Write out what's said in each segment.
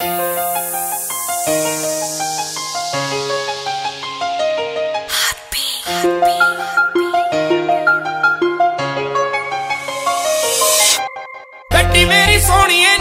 Happy, happy, happy. Betty, very sonny.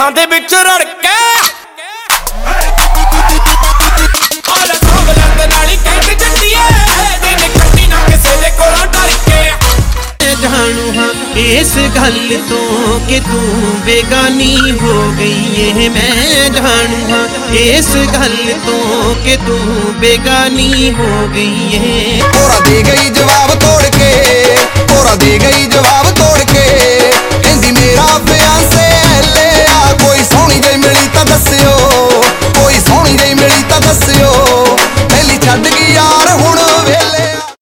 ਅੱਖਾਂ ਦੇ ਵਿੱਚ ਰੜ ਕੇ। ਹਾਂ ਇਸ ਗੱਲ ਤੋਂ ਕਿ ਤੂੰ ਬੇਗਾਨੀ ਹੋ ਗਈ ਏ। ਮੈਂ ਜਾਣੂ ਹਾਂ ਇਸ ਗੱਲ ਤੋਂ ਕਿ ਤੂੰ ਬੇਗਾਨੀ ਹੋ ਗਈ ਏ। ਹੋਰਾ ਦੇ ਗਈ ਜਵਾਬ ਤੋੜ ਕੇ। ਹੋਰਾ ਦੇ ਗਈ ਜਵਾਬ ਤੋੜ ਕੇ। ਕਹਿੰਦੀ ਮੇਰਾ ਪਿਆਸੇ